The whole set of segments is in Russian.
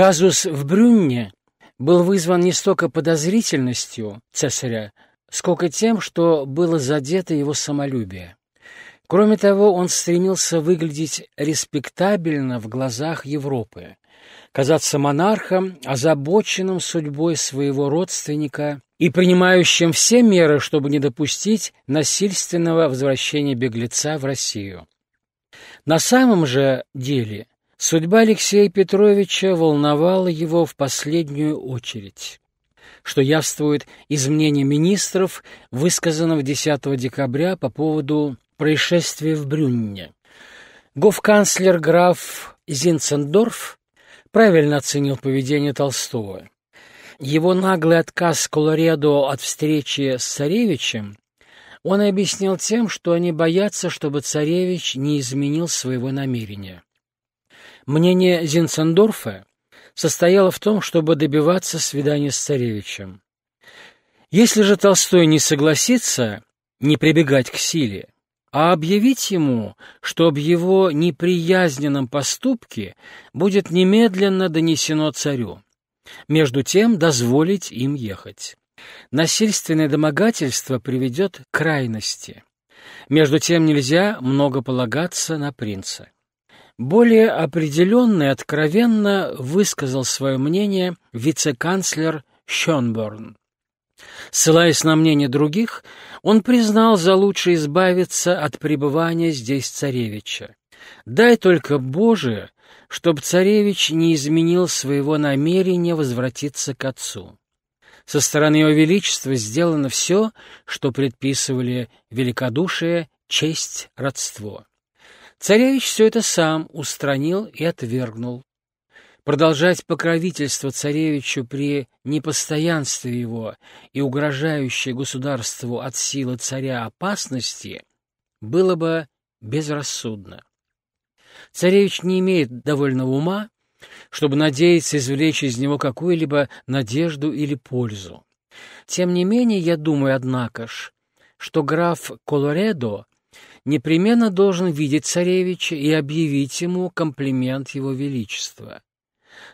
Казус в Брюнне был вызван не столько подозрительностью цесаря, сколько тем, что было задето его самолюбие. Кроме того, он стремился выглядеть респектабельно в глазах Европы, казаться монархом, озабоченным судьбой своего родственника и принимающим все меры, чтобы не допустить насильственного возвращения беглеца в Россию. На самом же деле судьба Алексея Петровича волновала его в последнюю очередь что явствует из мнения министров, высказанного 10 декабря по поводу происшествия в Брюнне. Гофканцлер граф Зинцендорф правильно оценил поведение Толстого. Его наглый отказ Колоредо от встречи с царевичем он объяснил тем, что они боятся, чтобы царевич не изменил своего намерения. Мнение Зинцендорфа состояло в том, чтобы добиваться свидания с царевичем. Если же Толстой не согласится не прибегать к силе, а объявить ему, что об его неприязненном поступке будет немедленно донесено царю. Между тем дозволить им ехать. Насильственное домогательство приведет к крайности. Между тем нельзя много полагаться на принца. Более определенно и откровенно высказал свое мнение вице-канцлер Шонборн. Ссылаясь на мнение других, он признал за лучше избавиться от пребывания здесь царевича. Дай только, Боже, чтоб царевич не изменил своего намерения возвратиться к отцу. Со стороны его величества сделано все, что предписывали великодушие, честь, родство. Царевич все это сам устранил и отвергнул. Продолжать покровительство царевичу при непостоянстве его и угрожающей государству от силы царя опасности было бы безрассудно. Царевич не имеет довольного ума, чтобы надеяться извлечь из него какую-либо надежду или пользу. Тем не менее, я думаю, однако ж, что граф Колоредо непременно должен видеть царевича и объявить ему комплимент его величества.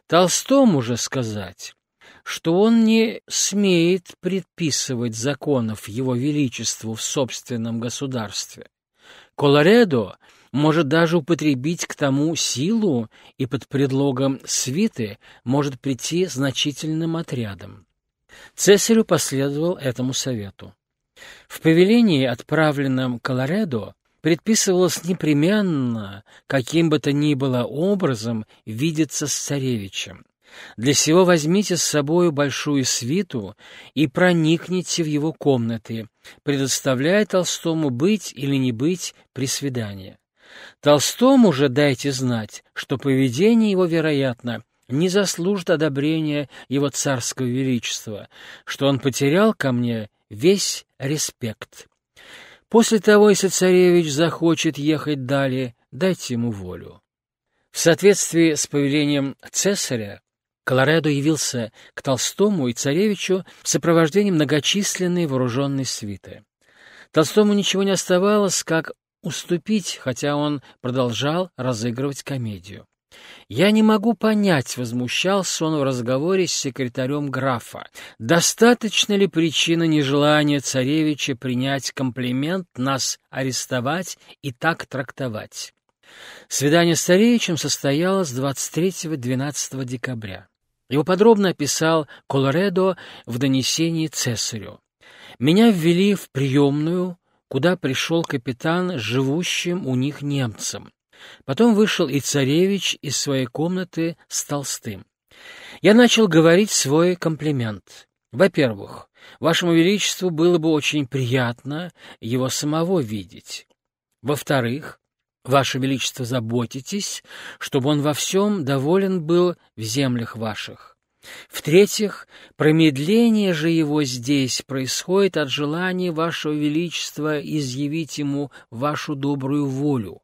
Толстому же сказать, что он не смеет предписывать законов его величеству в собственном государстве. Колоредо может даже употребить к тому силу и под предлогом свиты может прийти значительным отрядом. Цесарю последовал этому совету. В повелении, отправленном Колоредо, предписывалось непременно, каким бы то ни было образом, видеться с царевичем. Для сего возьмите с собою большую свиту и проникните в его комнаты, предоставляя Толстому быть или не быть при свидании. Толстому же дайте знать, что поведение его, вероятно, не заслужит одобрения его царского величества, что он потерял ко мне весь респект. После того, если царевич захочет ехать далее, дайте ему волю. В соответствии с повелением цесаря, Колоредо явился к Толстому и царевичу в сопровождении многочисленной вооруженной свиты. Толстому ничего не оставалось, как уступить, хотя он продолжал разыгрывать комедию. «Я не могу понять», — возмущался он в разговоре с секретарем графа, «достаточно ли причина нежелания царевича принять комплимент, нас арестовать и так трактовать?» Свидание с царевичем состоялось 23-12 декабря. Его подробно описал Колоредо в донесении цесарю. «Меня ввели в приемную, куда пришел капитан живущим у них немцем. Потом вышел и царевич из своей комнаты с Толстым. Я начал говорить свой комплимент. Во-первых, вашему величеству было бы очень приятно его самого видеть. Во-вторых, ваше величество заботитесь, чтобы он во всем доволен был в землях ваших. В-третьих, промедление же его здесь происходит от желания вашего величества изъявить ему вашу добрую волю.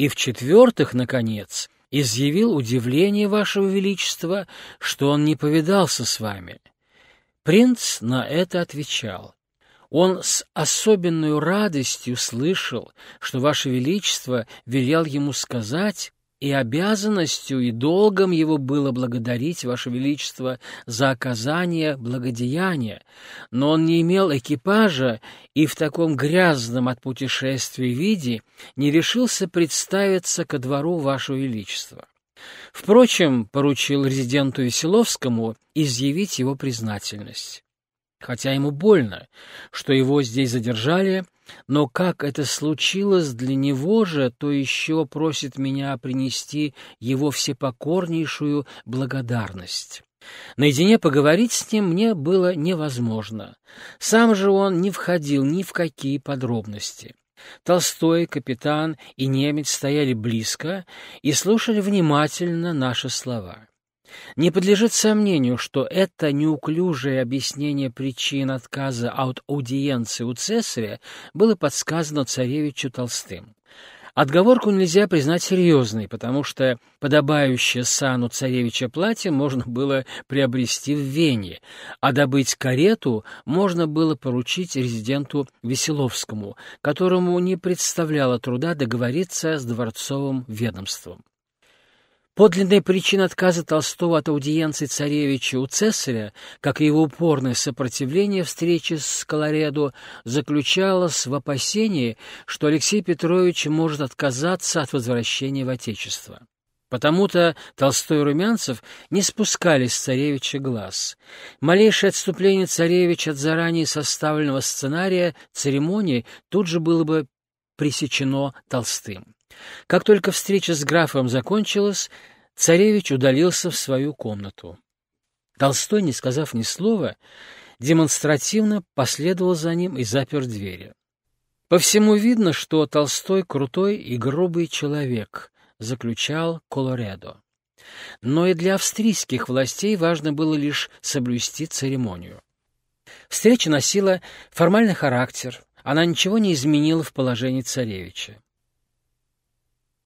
И в-четвертых, наконец, изъявил удивление Вашего Величества, что он не повидался с вами. Принц на это отвечал. Он с особенной радостью слышал, что Ваше Величество велел ему сказать, и обязанностью, и долгом его было благодарить, Ваше Величество, за оказание благодеяния, но он не имел экипажа и в таком грязном от путешествия виде не решился представиться ко двору Вашего Величества. Впрочем, поручил резиденту Веселовскому изъявить его признательность. Хотя ему больно, что его здесь задержали, но как это случилось для него же, то еще просит меня принести его всепокорнейшую благодарность. Наедине поговорить с ним мне было невозможно. Сам же он не входил ни в какие подробности. Толстой, капитан и немец стояли близко и слушали внимательно наши слова. Не подлежит сомнению, что это неуклюжее объяснение причин отказа от аудиенции у цесаря было подсказано царевичу Толстым. Отговорку нельзя признать серьезной, потому что подобающее сану царевича платье можно было приобрести в Вене, а добыть карету можно было поручить резиденту Веселовскому, которому не представляло труда договориться с дворцовым ведомством. Подлинная причина отказа Толстого от аудиенции царевича у цесаря, как и его упорное сопротивление встрече с Колоредо, заключалась в опасении, что Алексей Петрович может отказаться от возвращения в Отечество. Потому-то Толстой и Румянцев не спускали с царевича глаз. Малейшее отступление царевича от заранее составленного сценария церемонии тут же было бы пресечено Толстым. Как только встреча с графом закончилась, царевич удалился в свою комнату. Толстой, не сказав ни слова, демонстративно последовал за ним и запер двери. По всему видно, что Толстой крутой и грубый человек, заключал Колоредо. Но и для австрийских властей важно было лишь соблюсти церемонию. Встреча носила формальный характер, она ничего не изменила в положении царевича.